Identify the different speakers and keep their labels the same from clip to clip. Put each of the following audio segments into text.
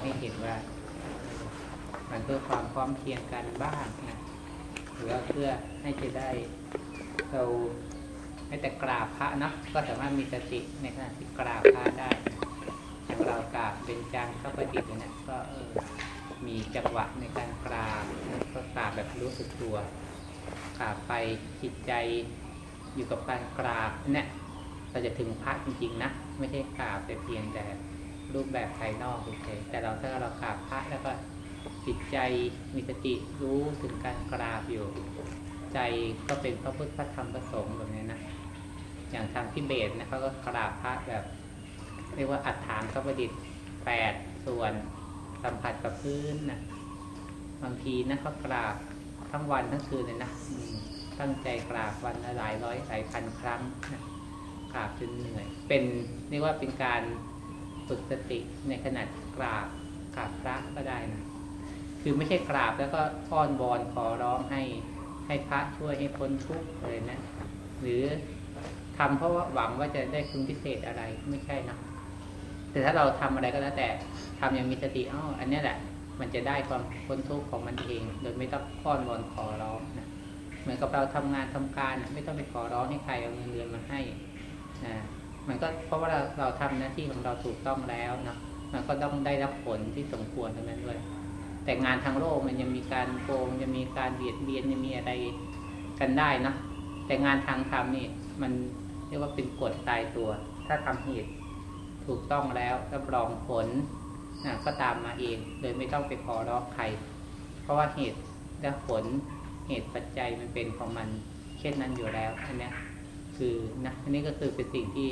Speaker 1: ให้เห็นว่า มันเพื่อความพร้อมเพียงกันบ้างนะหรือว่าเพื่อให้จะได้เราไม่แต่กราบพระนะก็สามารถมีสติในขณะที่กราบพระได้อย่างเรากราบเป็นจางเข้าปฏิบัติเนี่ยก็เออมีจังหวะในการกราบก็กราบแบบรู้สึกตัวกราบไปจิตใจอยู่กับการกราบเนี่ยเราจะถึงพระจริง ๆ นะ ไม่ใช่กราบแต่เพียงแต่ รูปแบบภายนอกเฉยแต่เราถ้าเรากราบพระแล้วก็จิตใจมีสติรู้ถึงการกราบอยู่ ใจก็เป็นพระพุทธพระธรรมพระสงฆ์แบบนี้นะอย่างทางทิเบตนะเขาก็กราบพระแบบ เรียกว่าอัฐฐานก็ประดิษฐ์แปดส่วนสัมผัสกับพื้นนะบางทีนะเขากราบทั้งวันทั้งคืนเลยนะตั้งใจกราบวันละหลายร้อยหลายพันครั้งนะกราบจนเหนื่อย เป็นเรียกว่าเป็นการ ฝึกสติในขณะกราบกราบพระก็ได้นะ คือไม่ใช่กราบแล้วก็อ้อนวอนขอร้องให้ให้พระช่วยให้พ้นทุกข์เลยนะ หรือทำเพราะว่าหวังว่าจะได้คุณพิเศษอะไรไม่ใช่นะแต่ถ้าเราทำอะไรก็แล้วแต่ทำอย่างมีสติอ้ออันนี้แหละ มันจะได้ความพ้นทุกข์ของมันเอง โดยไม่ต้องอ้อนวอนขอร้องนะเหมือนกับเราทำงานทำการ ไม่ต้องไปขอร้องให้ใครเอาเงินเดือนมาให้นะ มันก็เพราะว่าเราเราทำหน้าที่ของเราถูกต้องแล้วนะมันก็ต้องได้รับผลที่สมควรตรงนั้นด้วย แต่งานทางโลกมันยังมีการโกงยังมีการเบียดเบียนยังมีอะไรกันได้นะแต่งานทางธรรมนี่มันเรียกว่าเป็นกฎตายตัว ถ้าทำเหตุถูกต้องแล้วรับรองผลนะก็ตามมาเองโดยไม่ต้องไปขอร้องใคร เพราะว่าเหตุและผลเหตุปัจจัยมันเป็นของมันเช่นนั้นอยู่แล้วอันนี้คือนะอันนี้ก็คือเป็นสิ่งที่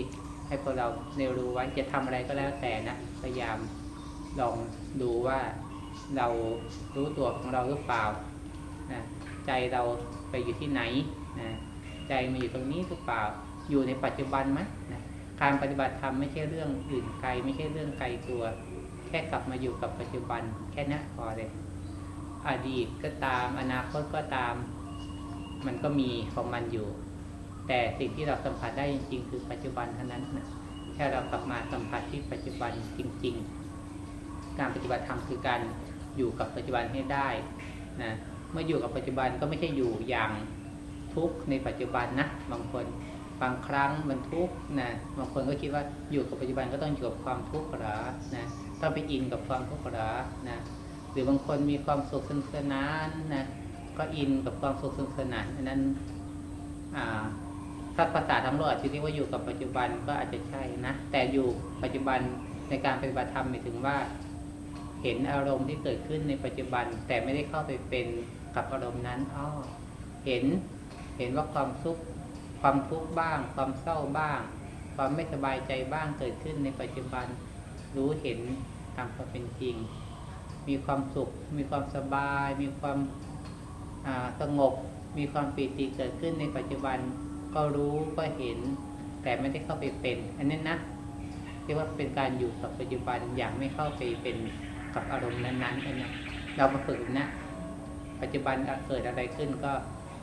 Speaker 1: ให้พวกเราเรียนรู้ไว้จะทำอะไรก็แล้วแต่นะพยายามลองดูว่าเรารู้ตัวของเราหรือเปล่านะใจเราไปอยู่ที่ไหนนะใจมาอยู่ตรงนี้หรือเปล่า อยู่ในปัจจุบันไหมนะการปฏิบัติธรรมไม่ใช่เรื่องอื่นไกล ไม่ใช่เรื่องไกลตัว แค่กลับมาอยู่กับปัจจุบัน แค่นี้นพอเลยอดีตก็ตามอนาคตก็ตาม มันก็มีของมันอยู่ แต่สิ่งที่เราสัมผัสได้จริงๆ คือปัจจุบันเท่านั้นนะแค่เรากลับมาสัมผัสที่ปัจจุบันจริง ๆ การปฏิบัติธรรมคือการอยู่กับปัจจุบันให้ได้นะเมื่ออยู่กับปัจจุบันก็ไม่ใช่อยู่อย่างทุกข์ในปัจจุบันนะบางคนบางครั้งมันทุกข์นะบางคนก็คิดว่าอยู่กับปัจจุบันก็ต้องอยู่กับความทุกข์หรอนะต้องไปอินกับความทุกข์หรอนะหรือบางคนมีความสุขสนุกสนานนะก็อินกับความสุขสนุกสนานอันนั้น ถ้าภาษาทั้งโลกอาจจะเรียกว่าอยู่กับปัจจุบันก็อาจจะใช่นะ แต่อยู่ปัจจุบันในการปฏิบัติธรรมหมายถึงว่า เห็นอารมณ์ที่เกิดขึ้นในปัจจุบัน แต่ไม่ได้เข้าไปเป็นกับอารมณ์นั้นอ้อเห็นเห็นว่าความสุขความทุกข์บ้าง ความเศร้าบ้าง ความไม่สบายใจบ้างเกิดขึ้นในปัจจุบัน รู้เห็นตามความเป็นจริง มีความสุข มีความสบาย มีความสงบ มีความปีติเกิดขึ้นในปัจจุบัน ก็รู้ก็เห็น แต่ไม่ได้เข้าไปเป็น อันนี้นะเรียกว่าเป็นการอยู่กับปัจจุบันอย่างไม่เข้าไปเป็นกับอารมณ์นั้นๆอันนี้เรามาฝึกนะ ปัจจุบันเกิดอะไรขึ้นก็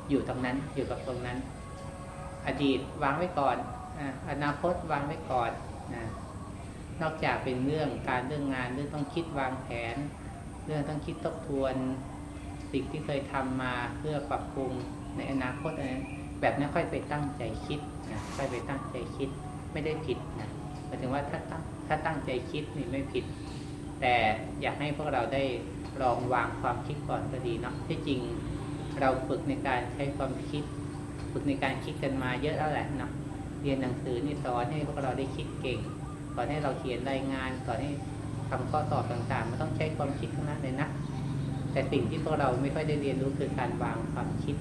Speaker 1: อยู่ตรงนั้นอยู่กับตรงนั้น อดีตวางไว้ก่อนอนาคตวางไว้ก่อนนะนอกจากเป็นเรื่องการเรื่องงานเรื่องต้องคิดวางแผน เรื่องต้องคิดทบทวน สิ่งที่เคยทำมาเพื่อปรับปรุงในอนาคตนะ แบบนี้ค่อยไปตั้งใจคิดนะค่อยไปตั้งใจคิดไม่ได้ผิดนะหมายถึงว่าถ้าตั้งถ้าตั้งใจคิดนี่ไม่ผิด แต่อยากให้พวกเราได้ลองวางความคิดก่อนก็ดีเนาะที่จริงเราฝึกในการใช้ความคิด ฝึกในการคิดกันมาเยอะแล้วแหละเนาะเรียนหนังสือนี่สอนให้พวกเราได้คิดเก่งสอนให้เราเขียนรายงานสอนให้ทำข้อสอบต่างๆมันต้องใช้ความคิดทั้งนั้นเลยนะแต่สิ่งที่พวกเราไม่ค่อยได้เรียนรู้คือการวางความคิด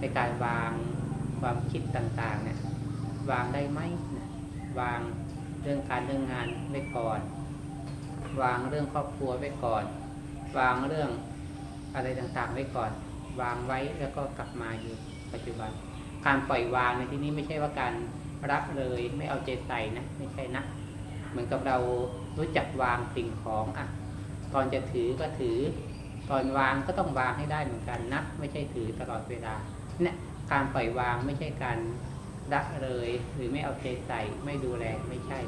Speaker 1: ในการวาง ความคิดต่างๆเนี่ยวางได้ไหมวางเรื่องการเรื่องงานไว้ก่อน วางเรื่องครอบครัวไว้ก่อน วางเรื่องอะไรต่างๆไว้ก่อน วางไว้แล้วก็กลับมาอยู่ปัจจุบัน การปล่อยวางในที่นี้ไม่ใช่ว่าการรักเลยไม่เอาใจใส่นะไม่ใช่นะเหมือนกับเรารู้จักวางสิ่งของอะตอนจะถือก็ถือ ตอนวางก็ต้องวางให้ได้เหมือนกันนะไม่ใช่ถือตลอดเวลาเนี่ย การปล่อยวางไม่ใช่การรักเลย หรือไม่เอาใจใส่ไม่ดูแลไม่ใช่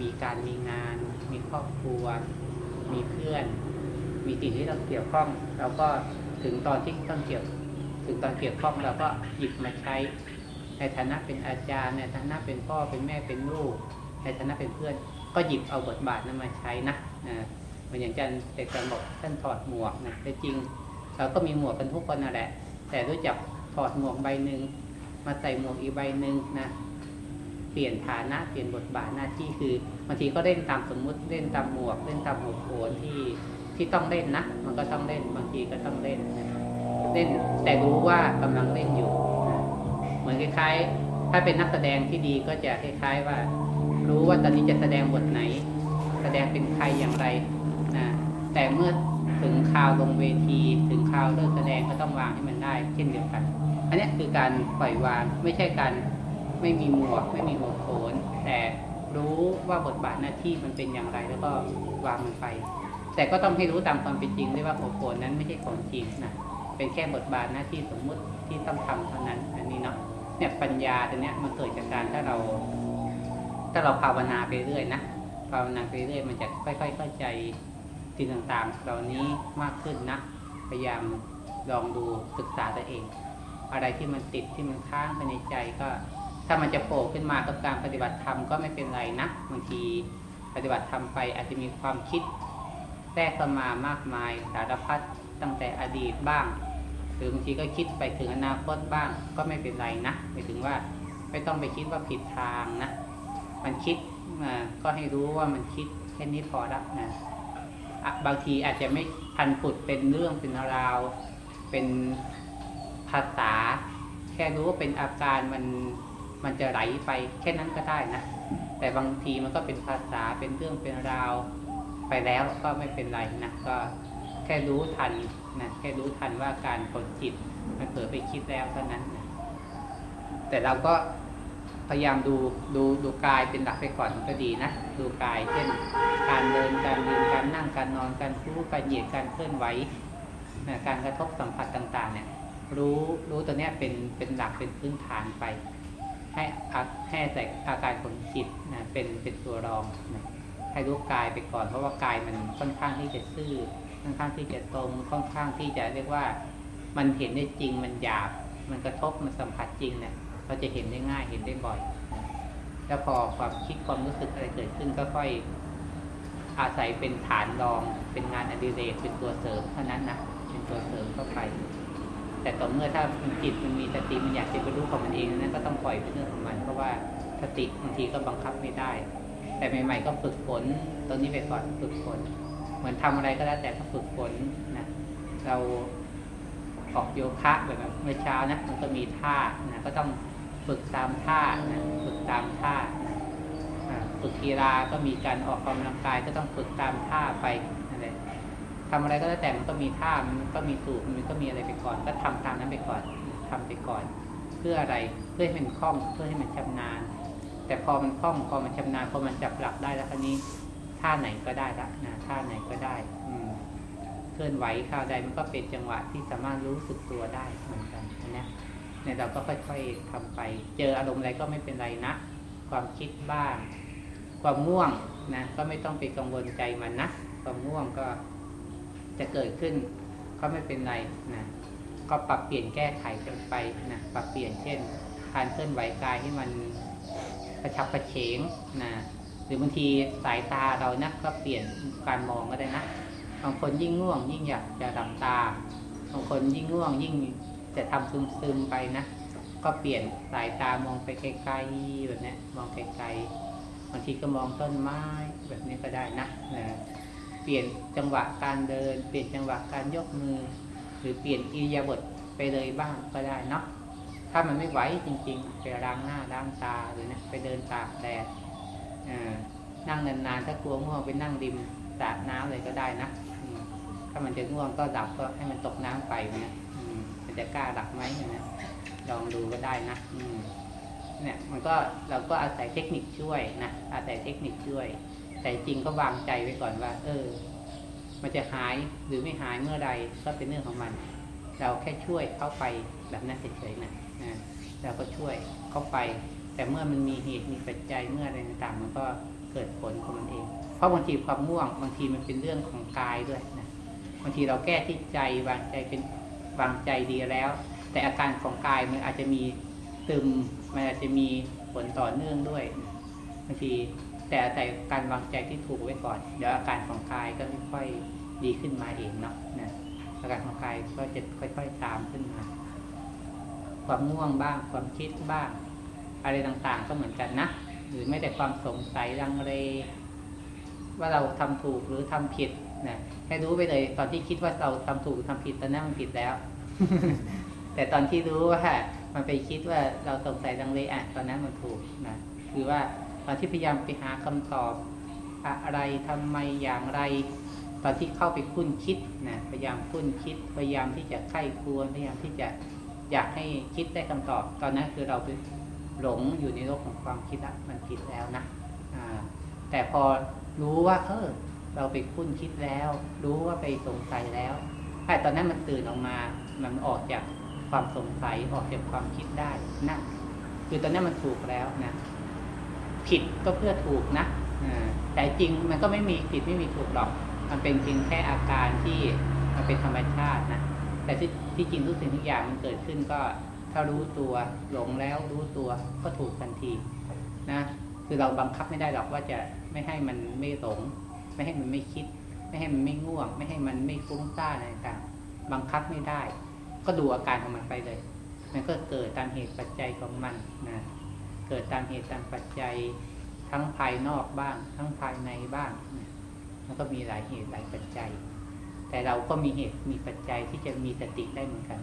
Speaker 1: มีการมีงาน มีครอบครัว มีเพื่อน มีสิ่งที่เราเกี่ยวข้อง เราก็ถึงตอนที่ต้องเกี่ยว ถึงตอนเกี่ยวข้องเราก็หยิบมาใช้ ในฐานะเป็นอาจารย์ในฐานะเป็นพ่อเป็นแม่เป็นลูก ในฐานะเป็นเพื่อน ก็หยิบเอาบทบาทนั้นมาใช้นะนะเหมือนอย่างอาจารย์เด็กการบอกท่านถอดหมวกนะแต่จริง เราก็มีหมวกกันทุกคนนั่นแหละ แต่รู้จัก ถอดหมวกใบหนึ่งมาใส่หมวกอีกใบหนึ่งนะเปลี่ยนฐานะเปลี่ยนบทบาทหน้าที่คือบางทีก็เล่นตามสมมุติเล่นตามหมวกเล่นตามหัวโขนที่ที่ต้องเล่นนะมันก็ต้องเล่นบางทีก็ต้องเล่นนะเล่นแต่รู้ว่ากำลังเล่นอยู่นะเหมือนคล้ายๆ ถ้าเป็นนักแสดงที่ดีก็จะคล้าย ๆว่า รู้ว่าตอนนี้จะแสดงบทไหน แสดงเป็นใครอย่างไรนะแต่เมื่อถึงคราวลงเวที ถึงคราวเลิกแสดงก็ต้องวางให้มันได้ เช่นเดียวกัน อันนี้คือการปล่อยวางไม่ใช่การไม่มีหมวกไม่มีหัวโขนแต่รู้ว่าบทบาทหน้าที่มันเป็นอย่างไรแล้วก็วางมันไป แต่ก็ต้องให้รู้ตามความเป็นจริงด้วยว่าหัวโขนนั้นไม่ใช่ของจริงนะเป็นแค่บทบาทหน้าที่สมมุติที่ต้องทำเท่านั้นอันนี้เนาะเนี่ยปัญญาตัวเนี้ยมันเกิดจากการถ้าเรา ถ้าเราภาวนาไปเรื่อยนะภาวนาไปเรื่อยมันจะค่อย ๆ เข้าใจสิ่งต่างๆ เหล่านี้มากขึ้นนะพยายามลองดูศึกษาตัวเอง อะไรที่มันติดที่มันค้างภายในใจก็ ถ้ามันจะโผล่ขึ้นมากับการปฏิบัติธรรมก็ไม่เป็นไรนะบางทีปฏิบัติธรรมไปอาจจะมีความคิดแทรกเข้ามามากมายสารพัดตั้งแต่อดีตบ้าง หรือบางทีก็คิดไปถึงอนาคตบ้าง ก็ไม่เป็นไรนะหมายถึงว่าไม่ต้องไปคิดว่าผิดทางนะ มันคิดก็ให้รู้ว่ามันคิดแค่นี้พอละนะอะบางทีอาจจะไม่ทันผุดเป็นเรื่องเป็นราว เป็น ภาษา แค่รู้ว่าเป็นอาการมันมันจะไหลไปแค่นั้นก็ได้นะ แต่บางทีมันก็เป็นภาษาเป็นเรื่องเป็นราวไปแล้วก็ไม่เป็นไรนะก็แค่รู้ทันนะแค่รู้ทันว่าการผลจิตมันเผลอไปคิดแล้วเท่านั้นนะแต่เราก็พยายามดูดูดูกายเป็นหลักไปก่อนก็ดีนะดูกายเช่น การเดินการยืนการนั่งการนอนการพูดการเหยียดการเคลื่อนไหวนะการกระทบสัมผัสต่าง ๆ เนี่ย รู้รู้ตัวเนี้ยเป็นเป็นหลักเป็นพื้นฐานไป ให้อาให้แต่อาการผลจิตนะเป็นเป็นตัวรองนะให้รู้กายไปก่อน เพราะว่ากายมันค่อนข้างที่จะซื่อค่อนข้างที่จะตรงค่อนข้างที่จะเรียกว่ามันเห็นได้จริงมันหยาบ มันกระทบมันสัมผัสจริงเนี่ยเราจะเห็นได้ง่ายเห็นได้บ่อยนะแล้วพอความคิดความรู้สึกอะไรเกิดขึ้นก็ค่อยอาศัยเป็นฐานรองเป็นงานอดิเรกเป็นตัวเสริมเท่านั้นนะเป็นตัวเสริมเข้าไป แต่ต่อเมื่อถ้ามันจิตมันมีสติมันอยากจะไปรู้ของมันเองนั้นก็ต้องปล่อยเป็นเรื่องของมัน เพราะว่าสติบางทีก็บังคับไม่ได้ แต่ใหม่ ๆ ก็ฝึกฝนตรงนี้ไปก่อนฝึกฝนเหมือนทำอะไรก็แล้วแต่ก็ฝึกฝนนะเราออกโยคะแบบเมื่อเช้านะมันก็มีท่านะก็ต้องฝึกตามท่านะฝึกตามท่านะฝึกกีฬาก็มีการออกกำลังกายก็ต้องฝึกตามท่าไป ทำอะไรก็แล้วแต่มันก็มีท่ามันก็มีสูตรมันก็มีอะไรไปก่อน ก็ทำตามนั้นไปก่อนทำไปก่อน เพื่ออะไรเพื่อให้มันคล่องเพื่อให้มันชำนาญ แต่พอมันคล่องพอมันชำนาญพอมันจับหลักได้แล้วคราวนี้ท่าไหนก็ได้ละนะท่าไหนก็ได้ อืมเคลื่อนไหวข้าวใดมันก็เป็นจังหวะที่สามารถรู้สึกตัวได้เหมือนกันนเนี้ยเนี่ยเราก็ค่อยๆทำไป เจออารมณ์อะไรก็ไม่เป็นไรนะ ความคิดบ้าง ความง่วงนะก็ไม่ต้องไปกังวลใจมันนะ ความง่วงก็ จะเกิดขึ้นก็ไม่เป็นไรนะก็ปรับเปลี่ยนแก้ไขกันไปนะปรับเปลี่ยนเช่น การเคลื่อนไหวกายให้มันกระชับกระเฉงนะหรือบางทีสายตาเรานะก็เปลี่ยนการมองก็ได้นะบางคนยิ่งง่วง ยิ่งอยากจะดับตาบางคนยิ่งง่วง ยิ่งจะทำซึมๆไปนะก็เปลี่ยนสายตามองไปไกลๆแบบนี้มองไกลๆบางทีก็มองต้นไม้แบบนี้ก็ได้นะนะ เปลี่ยนจังหวะการเดิน เปลี่ยนจังหวะการยกมือ หรือเปลี่ยนอิริยาบถไปเลยบ้างก็ได้เนาะถ้ามันไม่ไหวจริงๆไปล้างหน้าล้างตาหรือนะไปเดินตากแดดนั่งนานๆถ้ากลัวง่วงไปนั่งริมสระน้ำเลยก็ได้นะถ้ามันจะง่วงก็ดับก็ให้มันตกน้ำไปเนี่ยมมันจะกล้าดับไหมนี่ยลองดูก็ได้นะเนี่ยมันก็เราก็อาศัยเทคนิคช่วยนะอาศัยเทคนิคช่วย แต่จริงก็วางใจไว้ก่อนว่า เออ มันจะหายหรือไม่หายเมื่อใดก็เป็นเรื่องของมัน เราแค่ช่วยเข้าไปแบบนั้นเฉยๆนะนะเราก็ช่วยเข้าไป แต่เมื่อมันมีเหตุมีปัจจัยเมื่ออะไรต่างๆมันก็เกิดผลของมันเอง เพราะบางทีความง่วงบางทีมันเป็นเรื่องของกายด้วยนะบางทีเราแก้ที่ใจวางใจเป็นวางใจดีแล้ว แต่อาการของกายมันอาจจะมีตึมมันอาจจะมีผลต่อเนื่องด้วยบางที แต่แต่การวางใจที่ถูกไว้ก่อน เดี๋ยวอาการของกายก็ค่อยๆดีขึ้นมาเองเนาะนะอาการของกายก็จะค่อย ๆตามขึ้นมา ความง่วงบ้าง ความคิดบ้าง อะไรต่างๆก็เหมือนกันนะ หรือไม่แต่ความสงสัยลังเล ว่าเราทำถูกหรือทำผิดนะให้รู้ไปเลย ตอนที่คิดว่าเราทำถูกหรือทำผิดตอนนั้นมันผิดแล้ว แต่ตอนที่รู้ว่ามันไปคิดว่าเราสงสัยลังเลอะตอนนั้นมันถูกนะคือว่า ตอนที่พยายามไปหาคำตอบอะไรทำไมอย่างไร ตอนที่เข้าไปคุ้นคิดนะพยายามคุ้นคิด พยายามที่จะไข้ควรพยายามที่จะอยากให้คิดได้คำตอบ ตอนนั้นคือเราไปหลงอยู่ในโลกของความคิดละมันผิดแล้วนะแต่พอรู้ว่าเออเราไปคุ้นคิดแล้ว รู้ว่าไปสงสัยแล้วแต่ตอนนั้นมันตื่นออกมา มันออกจากความสงสัยออกจากความคิดได้นั่นคือตอนนั้นมันถูกแล้วนะ ผิดก็เพื่อถูกนะแต่จริงมันก็ไม่มีผิดไม่มีถูกหรอก มันเป็นเพียงแค่อาการที่มันเป็นธรรมชาตินะ แต่ที่ที่จริงทุกสิ่งทุกอย่างมันเกิดขึ้นก็ถ้ารู้ตัวหลงแล้วรู้ตัวก็ถูกทันทีนะ คือเราบังคับไม่ได้หรอกว่าจะไม่ให้มันไม่หลง ไม่ให้มันไม่คิด ไม่ให้มันไม่ง่วง ไม่ให้มันไม่ฟุ้งซ่านอะไรต่างบังคับไม่ได้ ก็ดูอาการของมันไปเลย มันก็เกิดตามเหตุปัจจัยของมันนะ กิดตามเหตุตามปัจจัยทั้งภายนอกบ้าง ทั้งภายในบ้างมันก็มีหลายเหตุหลายปัจจัย แต่เราก็มีเหตุมีปัจจัยที่จะมีสติได้เหมือนกัน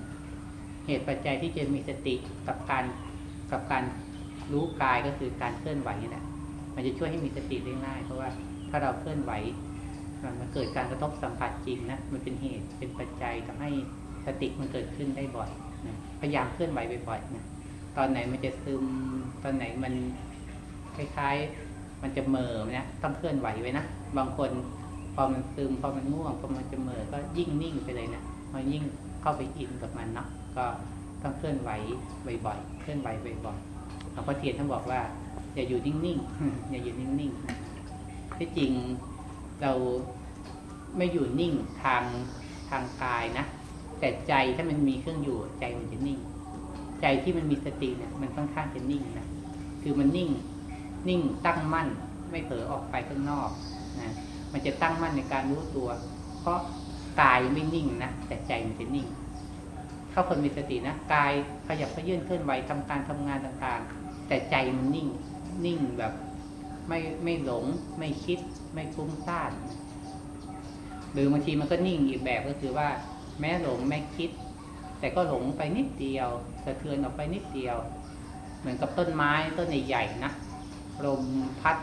Speaker 1: เหตุปัจจัยที่จะมีสติกับการกับการรู้กายก็คือการเคลื่อนไหวนี่แหละมันจะช่วยให้มีสติได้ง่าย เพราะว่าถ้าเราเคลื่อนไหวมันเกิดการกระทบสัมผัสจริงนะมันเป็นเหตุเป็นปัจจัยทำให้สติมันเกิดขึ้นได้บ่อยนะพยายามเคลื่อนไหวบ่อยๆนะ ตอนไหนมันจะซึม ตอนไหนมันคล้ายๆ มันจะเมื่อนะต้องเคลื่อนไหวไว้นะบางคนพอมันซึมพอมันง่วงพอมันจะเมื่อก็ยิ่งนิ่งไปเลยนะมันยิ่งเข้าไปอินกับมันเนาะก็ต้องเคลื่อนไหวบ่อยๆเคลื่อนไหวบ่อยๆหลวงพ่อเทียนท่านบอกว่าอย่าอยู่นิ่งๆอย่าอยู่นิ่งๆที่จริงเราไม่อยู่นิ่งทางทางกายนะ แต่ใจถ้ามันมีเครื่องอยู่ใจมันจะนิ่ง ใจที่มันมีสติเนี่ย มันค่อนข้างจะนิ่งนะคือมันนิ่งนิ่งตั้งมั่น ไม่เผลอออกไปข้างนอกนะมันจะตั้งมั่นในการรู้ตัว เพราะกายไม่นิ่งนะแต่ใจมันจะนิ่ง ถ้าคนมีสตินะกายขยับเขยื่นเคลื่อนไหวทำการทำงานต่างๆ แต่ใจมันนิ่ง นิ่งแบบไม่ไม่หลง ไม่คิด ไม่ฟุ้งซ่านหรือบางทีมันก็นิ่งอีกแบบก็คือว่า แม้หลงไม่คิด แต่ก็หลงไปนิดเดียวสะเทือนออกไปนิดเดียว เหมือนกับต้นไม้ต้นใหญ่ๆนะลมพัด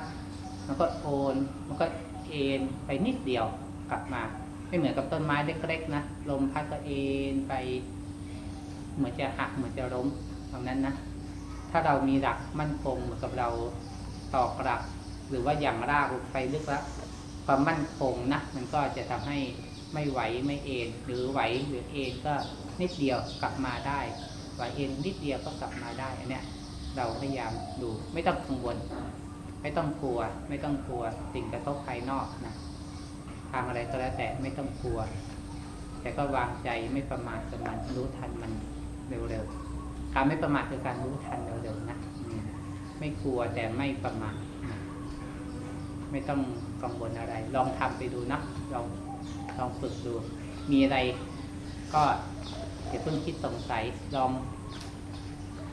Speaker 1: มันก็โอนมันก็เอ็นไปนิดเดียวกลับมา ไม่เหมือนกับต้นไม้เล็กๆนะลมพัดก็เอ็นไป เหมือนจะหักเหมือนจะล้มตรงนั้นนะถ้าเรามีหลักมั่นคงเหมือนกับเราตอกหลัก หรือว่าอย่างรากไปลึกแล้วความมั่นคงนะมันก็จะทำให้ ไม่ไหวไม่เอ็นหรือไหวหรือเอ็นก็นิดเดียวกลับมาได้ไหวเอ็นนิดเดียวก็กลับมาได้อันเนี้ยเราพยายามดูไม่ต้องกังวล ไม่ต้องกลัว ไม่ต้องกลัวสิ่งกระทบภายนอกนะทางอะไรก็แล้วแต่ไม่ต้องกลัว แต่ก็วางใจไม่ประมาทกับมันรู้ทันมันเร็วๆการไม่ประมาทคือการรู้ทันเร็วๆนะไม่กลัวแต่ไม่ประมาทไม่ต้องกังวลอะไร ลองทำไปดูนะลอง ลองฝึกดู มีอะไรก็อย่าเพิ่งคิดสงสัยลอง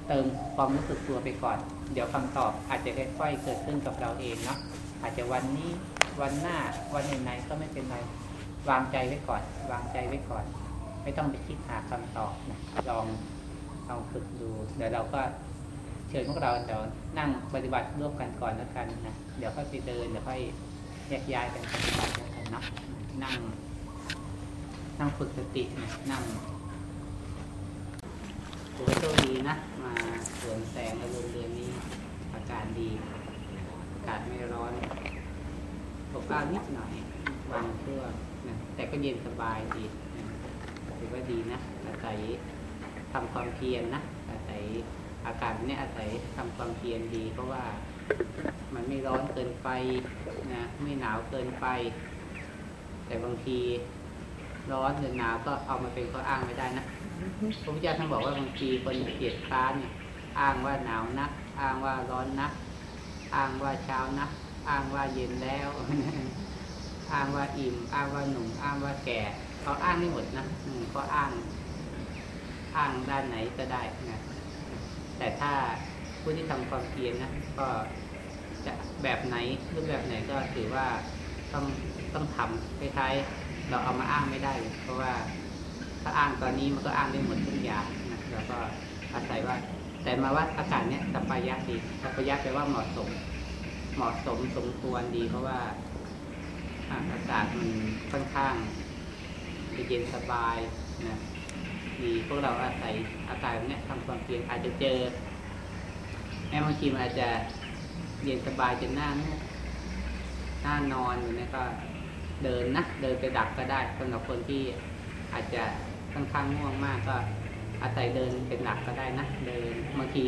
Speaker 1: เติมความรู้สึกตัวไปก่อน เดี๋ยวคำตอบอาจจะค่อยๆเกิดขึ้นกับเราเองเนาะอาจจะวันนี้วันหน้าวันไหนๆก็ไม่เป็นไรวางใจไว้ก่อน วางใจไว้ก่อน ไม่ต้องไปคิดหาคำตอบนะลองลองฝึกดู เดี๋ยวเราก็เชิญพวกเราเดี๋ยวนั่งปฏิบัติร่วมกันก่อนแล้วกันนะเดี๋ยวค่อยไปเดินเดี๋ยวค่อยแยกย้ายกันปฏิบัติกันเนาะนั่ง นั่งฝึกสตินะนั่งโอ้โชคดีนะ มาสวนแสงอารมเดือนนี้ อากาศดี อากาศไม่ร้อนอบอ้าวนิดหน่อยวางเครื่องนะแต่ก็เย็นสบายดีถือว่าดีนะ อาศัยทำความเพียรนนะ อาศัยอากาศนี้อาศัยทำความเพียรดี เพราะว่ามันไม่ร้อนเกินไปนะ ไม่หนาวเกินไป แต่บางที ร้อนหรือหนาวก็เอามาเป็นข้ออ้างไม่ได้นะพระพุทธเจ้าท่านบอกว่าบางทีคนเกลียดค้านเนี่ยอ้างว่าหนาวนะอ้างว่าร้อนนะอ้างว่าเช้านะอ้างว่าเย็นแล้ว อ้างว่าอิ่ม อ้างว่าหนุ่ม อ้างว่าแก่เขาอ้างไม่หมดนะอืมเขาอ้าง อ้างด้านไหนก็ได้นะแต่ถ้าผู้ที่ทำความเพียรนะก็จะแบบไหนรูปแบบไหนก็ถือว่าต้องต้องทำคล้ายๆ เราเอามาอ้างไม่ได้ เพราะว่าถ้าอ้างตอนนี้มันก็อ้างได้หมดทุกอย่างนะเราก็อาศัยว่า แต่มาว่าอากาศเนี้ยสัปยะดีสัปยะแปลว่าเหมาะสม เหมาะสมสมควรดี เพราะว่าอากาศมันค่อนข้างเย็นสบายนะดีพวกเราอาศัยอากาศเนี้ยทำความเพียรอาจจะเจอแม้บางทีมันอาจจะเย็นสบายจนหน้าง่งหน้านอนอยู่เนี่ยก็ เดินนะเดินไปดักก็ได้สำหรับคนที่อาจจะค่อนข้างง่วงมากก็อาศัยเดินเป็นหลักก็ได้นะเดินบางที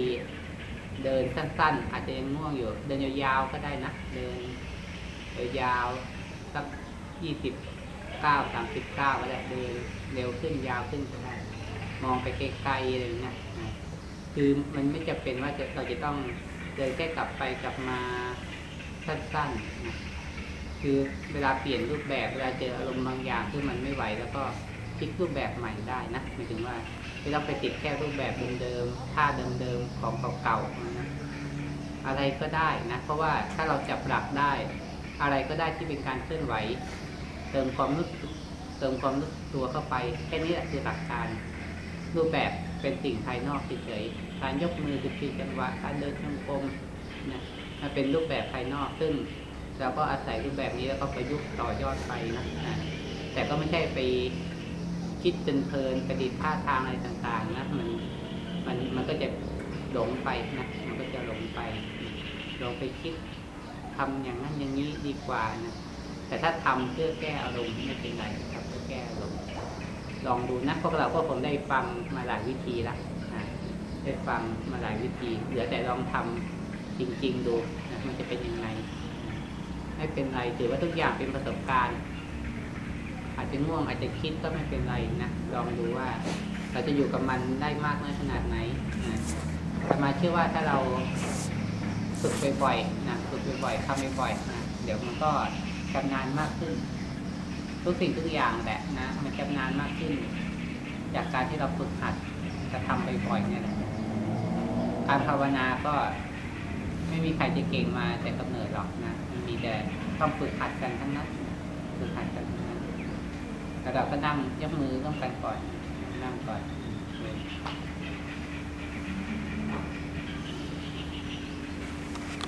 Speaker 1: เดินสั้น ๆ อาจจะยังง่วงอยู่ เดินยาวๆก็ได้นะเดินยาวๆสักยี่สิบเก้าสามสิบเก้าก็ได้เดินเร็วขึ้นยาวขึ้นก็ได้มองไปไกลๆอะไรอย่างเงี้ยนะคือมันไม่จะเป็นว่าเราจะต้องเดินแค่กลับไปกลับมาสั้นๆนะ คือเวลาเปลี่ยนรูปแบบเวลาเจออารมณ์บางอย่างที่มันไม่ไหว แล้วก็พลิกรูปแบบใหม่ได้นะหมายถึงว่าไม่ต้องไปติดแค่รูปแบบเดิมๆท่าเดิมๆของเก่าๆนะอะไรก็ได้นะเพราะว่าถ้าเราจับหลักได้ อะไรก็ได้ที่เป็นการเคลื่อนไหว เติมความรู้เติมความรู้สึกตัวเข้าไปแค่นี้แหละคือหลักการ รูปแบบเป็นสิ่งภายนอกเฉยๆการยกมือสิบสี่จังหวะการเดินจงกรมนะมันเป็นรูปแบบภายนอกซึ่ง เราก็อาศัยรูปแบบนี้แล้วก็ประยุกต์ต่อยอดไปนะแต่ก็ไม่ใช่ไปคิดจนเพลินประดิษฐ์ท่าทางอะไรต่างๆนะมันมันมันก็จะหลงไปนะมันก็จะหลงไปหลงไปคิดทำอย่างนั้นอย่างนี้ดีกว่านะแต่ถ้าทำเพื่อแก้อารมณ์ไม่เป็นไรครับเพื่อแก้อารมณ์ลองดูนะพวกเราก็คงได้ฟังมาหลายวิธีแล้วนะได้ฟังมาหลายวิธี เหลือแต่ลองทำจริง ๆ ดูนะมันจะเป็นยังไง ไม่เป็นไรถือว่าทุกอย่างเป็นประสบการณ์ อาจจะง่วงอาจจะคิดก็ไม่เป็นไรนะลองดูว่า เราจะอยู่กับมันได้มากน้อยขนาดไหนนะแต่มาเชื่อว่าถ้าเราฝึกบ่อยๆนะฝึกบ่อยๆทำบ่อยๆนะเดี๋ยวมันก็ชำนาญมากขึ้น ทุกสิ่งทุกอย่างแหละนะมันชำนาญมากขึ้น จากการที่เราฝึกหัดจะทำบ่อยๆเนี่ยแหละการภาวนาก็ ไม่มีใครจะเก่งมาแต่กำเนิดหรอกนะมันมีแต่ต้องฝึกหัดกันทั้งนั้นฝึกหัดกันทั้งนั้นแล้วเราก็นั่งยกมือต้องกันก่อนนั่งก่อน